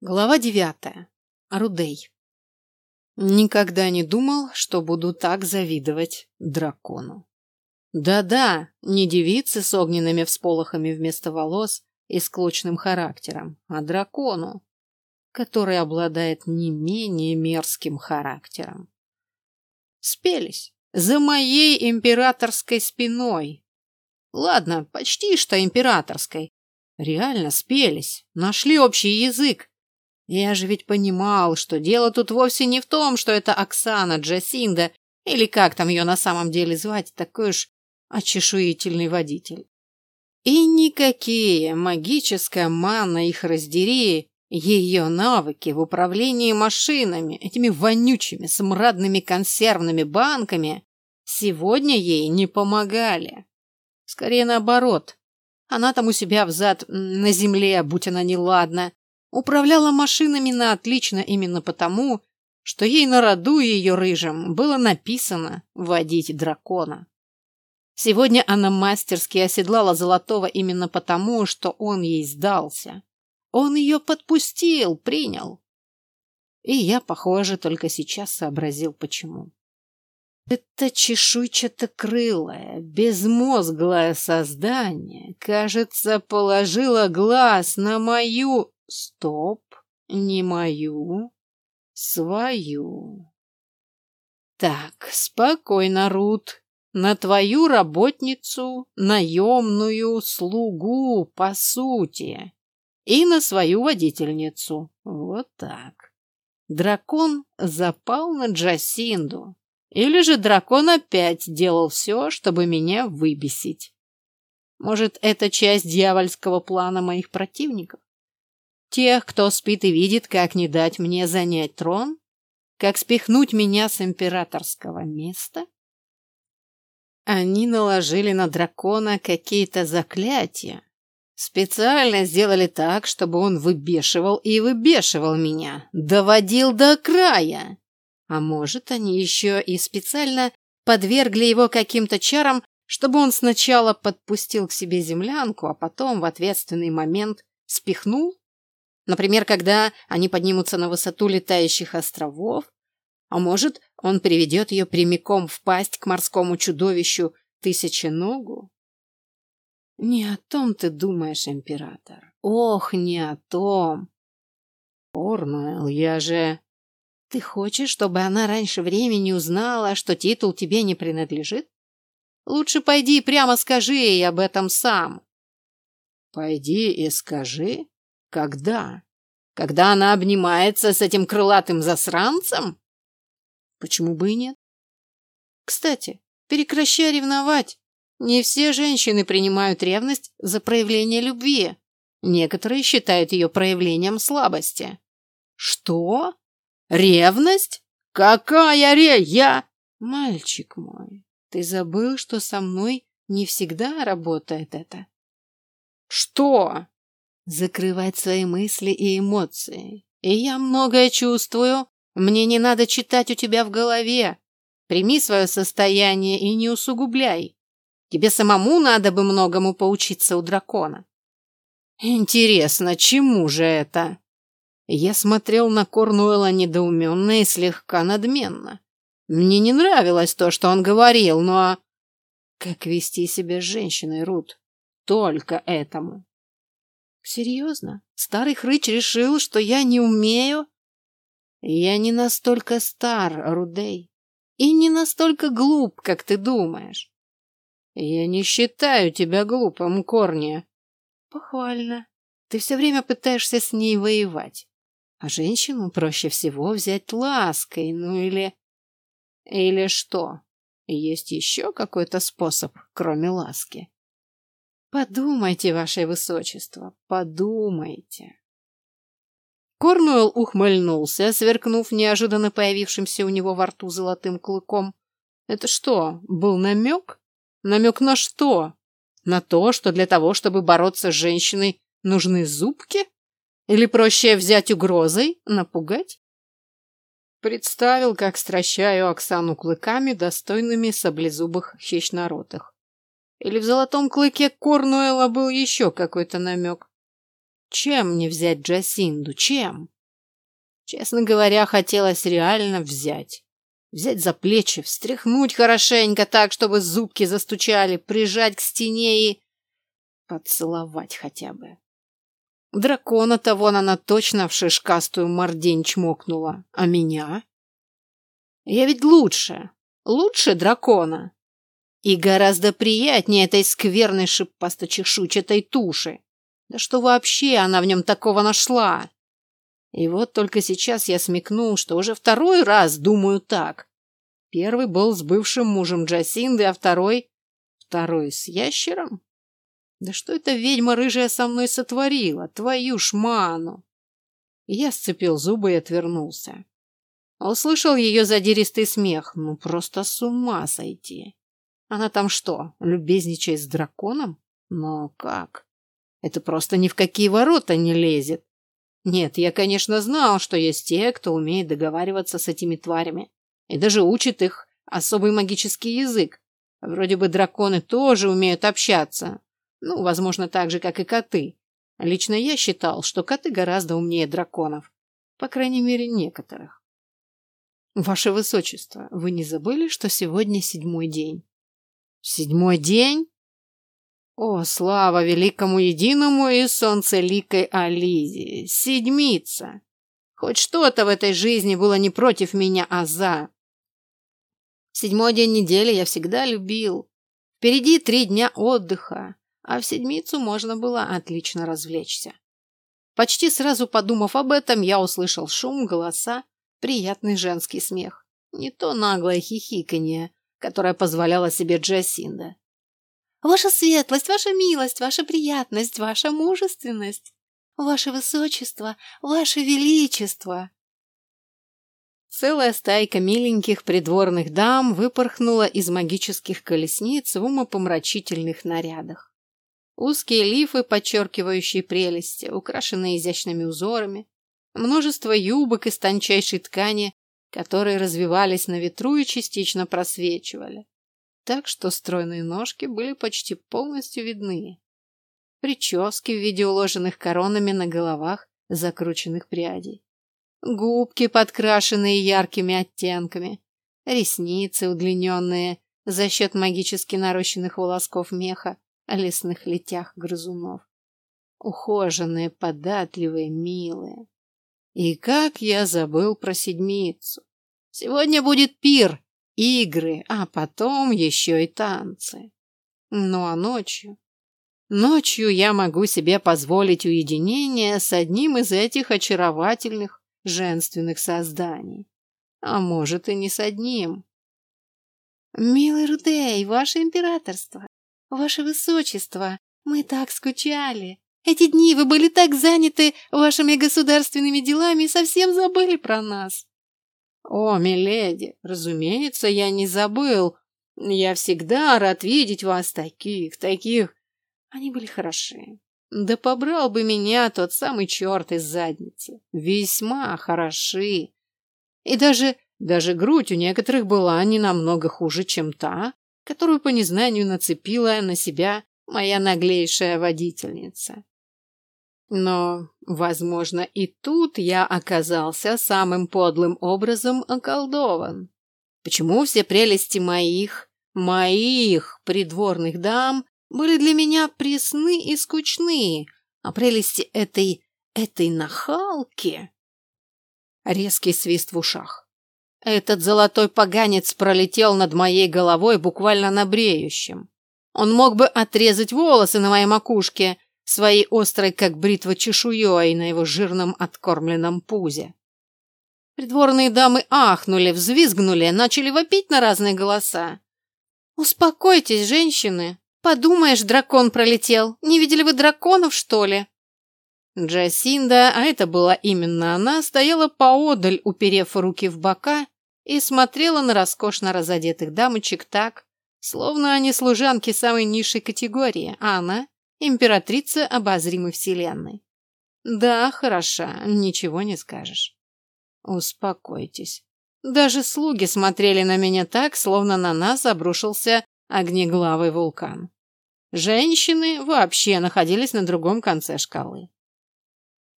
Глава девятая. Рудей. Никогда не думал, что буду так завидовать дракону. Да-да, не девице с огненными всполохами вместо волос и склочным характером, а дракону, который обладает не менее мерзким характером. Спелись за моей императорской спиной. Ладно, почти что императорской. Реально спелись, нашли общий язык я же ведь понимал, что дело тут вовсе не в том, что это Оксана Джасинда, или как там ее на самом деле звать, такой уж очешуительный водитель. И никакие магическая манна их раздери, ее навыки в управлении машинами, этими вонючими смрадными консервными банками, сегодня ей не помогали. Скорее наоборот. Она там у себя взад на земле, будь она неладна, Управляла машинами на отлично именно потому, что ей на роду ее рыжим было написано водить дракона. Сегодня она мастерски оседлала Золотого именно потому, что он ей сдался. Он ее подпустил, принял. И я, похоже, только сейчас сообразил, почему. Это чешуйчато-крылое, безмозглое создание, кажется, положило глаз на мою Стоп, не мою, свою. Так, спокойно, Рут. На твою работницу, наемную слугу, по сути. И на свою водительницу. Вот так. Дракон запал на Джасинду. Или же дракон опять делал все, чтобы меня выбесить. Может, это часть дьявольского плана моих противников? Тех, кто спит и видит, как не дать мне занять трон? Как спихнуть меня с императорского места? Они наложили на дракона какие-то заклятия. Специально сделали так, чтобы он выбешивал и выбешивал меня, доводил до края. А может, они еще и специально подвергли его каким-то чарам, чтобы он сначала подпустил к себе землянку, а потом в ответственный момент спихнул Например, когда они поднимутся на высоту летающих островов, а может, он приведет ее прямиком в пасть к морскому чудовищу Тысяченогу? Не о том ты думаешь, император. Ох, не о том. Орнуэлл, я же... Ты хочешь, чтобы она раньше времени узнала, что титул тебе не принадлежит? Лучше пойди прямо скажи ей об этом сам. Пойди и скажи, когда? Когда она обнимается с этим крылатым засранцем? Почему бы и нет? Кстати, прекращай ревновать. Не все женщины принимают ревность за проявление любви. Некоторые считают ее проявлением слабости. Что? Ревность? Какая ре... Я... Мальчик мой, ты забыл, что со мной не всегда работает это? Что? Закрывать свои мысли и эмоции. И я многое чувствую. Мне не надо читать у тебя в голове. Прими свое состояние и не усугубляй. Тебе самому надо бы многому поучиться у дракона. Интересно, чему же это? Я смотрел на Корнуэлла недоуменно и слегка надменно. Мне не нравилось то, что он говорил, но... Как вести себя с женщиной, Рут? Только этому. Серьезно? Старый хрыч решил, что я не умею? Я не настолько стар, Рудей, и не настолько глуп, как ты думаешь. Я не считаю тебя глупым, Корни. Похвально. Ты все время пытаешься с ней воевать. А женщину проще всего взять лаской, ну или... Или что? Есть еще какой-то способ, кроме ласки? Подумайте, ваше высочество, подумайте. Корнуэлл ухмыльнулся, сверкнув неожиданно появившимся у него во рту золотым клыком. Это что, был намек? Намек на что? На то, что для того, чтобы бороться с женщиной, нужны зубки? Или проще взять угрозой, напугать? Представил, как стращаю Оксану клыками, достойными саблезубых хищноротых. Или в золотом клыке Корнуэла был еще какой-то намек? Чем мне взять Джасинду? Чем? Честно говоря, хотелось реально взять. Взять за плечи, встряхнуть хорошенько так, чтобы зубки застучали, прижать к стене и... поцеловать хотя бы. Дракона-то вон она точно в шишкастую мордень чмокнула. А меня? Я ведь лучше. Лучше дракона. И гораздо приятнее этой скверной шипасто-чешуйчатой туши. Да что вообще она в нем такого нашла? И вот только сейчас я смекнул, что уже второй раз думаю так. Первый был с бывшим мужем Джасинды, а второй... Второй с ящером? Да что эта ведьма рыжая со мной сотворила? Твою шману! Я сцепил зубы и отвернулся. Услышал ее задиристый смех. Ну, просто с ума сойти. Она там что, любезничает с драконом? Но как? Это просто ни в какие ворота не лезет. Нет, я, конечно, знал, что есть те, кто умеет договариваться с этими тварями. И даже учит их особый магический язык. Вроде бы драконы тоже умеют общаться. Ну, возможно, так же, как и коты. Лично я считал, что коты гораздо умнее драконов. По крайней мере, некоторых. Ваше Высочество, вы не забыли, что сегодня седьмой день? Седьмой день? О, слава великому единому и солнцеликой Ализе! Седьмица! Хоть что-то в этой жизни было не против меня, а за. Седьмой день недели я всегда любил. Впереди три дня отдыха, а в седмицу можно было отлично развлечься. Почти сразу подумав об этом, я услышал шум, голоса, приятный женский смех. Не то наглое хихиканье, которое позволяла себе Джасинда. Ваша светлость, ваша милость, ваша приятность, ваша мужественность, ваше высочество, ваше величество. Целая стайка миленьких придворных дам выпорхнула из магических колесниц в умопомрачительных нарядах. Узкие лифы, подчеркивающие прелести, украшенные изящными узорами, множество юбок из тончайшей ткани, которые развивались на ветру и частично просвечивали так что стройные ножки были почти полностью видны. Прически в виде уложенных коронами на головах закрученных прядей. Губки, подкрашенные яркими оттенками. Ресницы, удлиненные за счет магически нарощенных волосков меха лесных летях грызунов. Ухоженные, податливые, милые. И как я забыл про седмицу. Сегодня будет пир, игры, а потом еще и танцы. Ну а ночью? Ночью я могу себе позволить уединение с одним из этих очаровательных женственных созданий. А может и не с одним. Милый Рудей, ваше императорство, ваше высочество, мы так скучали. Эти дни вы были так заняты вашими государственными делами и совсем забыли про нас. «О, миледи, разумеется, я не забыл. Я всегда рад видеть вас таких, таких...» Они были хороши. Да побрал бы меня тот самый черт из задницы. Весьма хороши. И даже, даже грудь у некоторых была не намного хуже, чем та, которую по незнанию нацепила на себя моя наглейшая водительница. Но, возможно, и тут я оказался самым подлым образом околдован. Почему все прелести моих, моих придворных дам были для меня пресны и скучны, а прелести этой, этой нахалки... Резкий свист в ушах. Этот золотой поганец пролетел над моей головой буквально на бреющем. Он мог бы отрезать волосы на моей макушке — своей острой, как бритва, чешуей на его жирном откормленном пузе. Придворные дамы ахнули, взвизгнули, начали вопить на разные голоса. «Успокойтесь, женщины! Подумаешь, дракон пролетел! Не видели вы драконов, что ли?» Джасинда, а это была именно она, стояла поодаль, уперев руки в бока, и смотрела на роскошно разодетых дамочек так, словно они служанки самой низшей категории, а она императрица обозримой вселенной. Да, хороша, ничего не скажешь. Успокойтесь. Даже слуги смотрели на меня так, словно на нас обрушился огнеглавый вулкан. Женщины вообще находились на другом конце шкалы.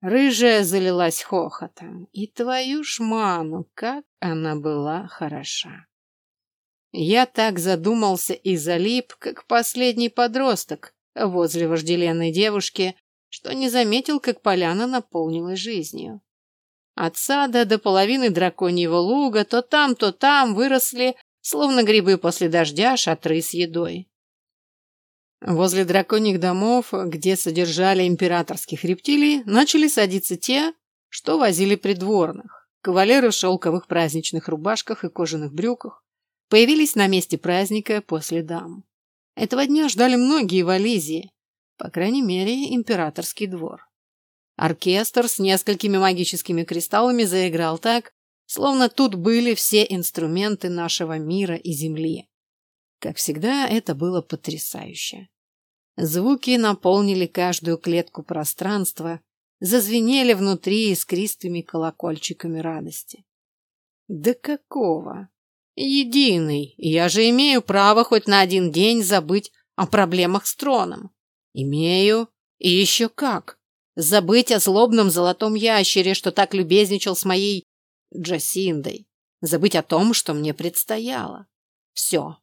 Рыжая залилась хохотом. И твою ж маму, как она была хороша. Я так задумался и залип, как последний подросток возле вожделенной девушки, что не заметил, как поляна наполнилась жизнью. От сада до половины драконьего луга то там, то там выросли, словно грибы после дождя, шатры с едой. Возле драконьих домов, где содержали императорских рептилий, начали садиться те, что возили придворных. Кавалеры в шелковых праздничных рубашках и кожаных брюках появились на месте праздника после дам. Этого дня ждали многие в Ализии, по крайней мере, императорский двор. Оркестр с несколькими магическими кристаллами заиграл так, словно тут были все инструменты нашего мира и Земли. Как всегда, это было потрясающе. Звуки наполнили каждую клетку пространства, зазвенели внутри искристыми колокольчиками радости. Да какого? Единый, я же имею право хоть на один день забыть о проблемах с троном. Имею, и еще как. Забыть о злобном золотом ящере, что так любезничал с моей Джасиндой. Забыть о том, что мне предстояло. Все.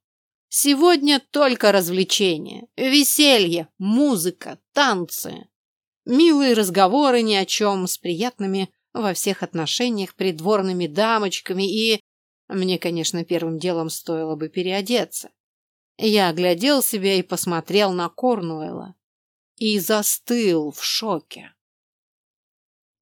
Сегодня только развлечения, веселье, музыка, танцы. Милые разговоры ни о чем с приятными во всех отношениях придворными дамочками и... Мне, конечно, первым делом стоило бы переодеться. Я оглядел себя и посмотрел на Корнуэлла. И застыл в шоке.